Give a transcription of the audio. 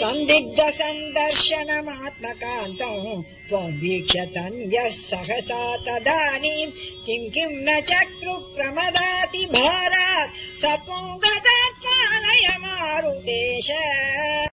सन्दिग्धसन्दर्शनमात्मकान्तम् त्वम् वीक्षतम् यः सहसा तदानीम् किम् किम् न चक्रुप्रमदाति भारात् स पुंगतात् मारुदेश